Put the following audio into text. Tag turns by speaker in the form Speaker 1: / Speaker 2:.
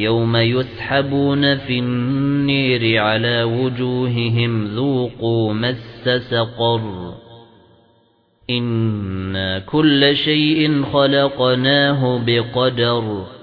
Speaker 1: يَوْمَ يُسْحَبُونَ فِي النِّيرِ عَلَى وُجُوهِهِمْ ذُوقُوا مَسَّ سَقَرَ. إِنَّا كُلَّ شَيْءٍ خَلَقْنَاهُ بِقَدَرٍ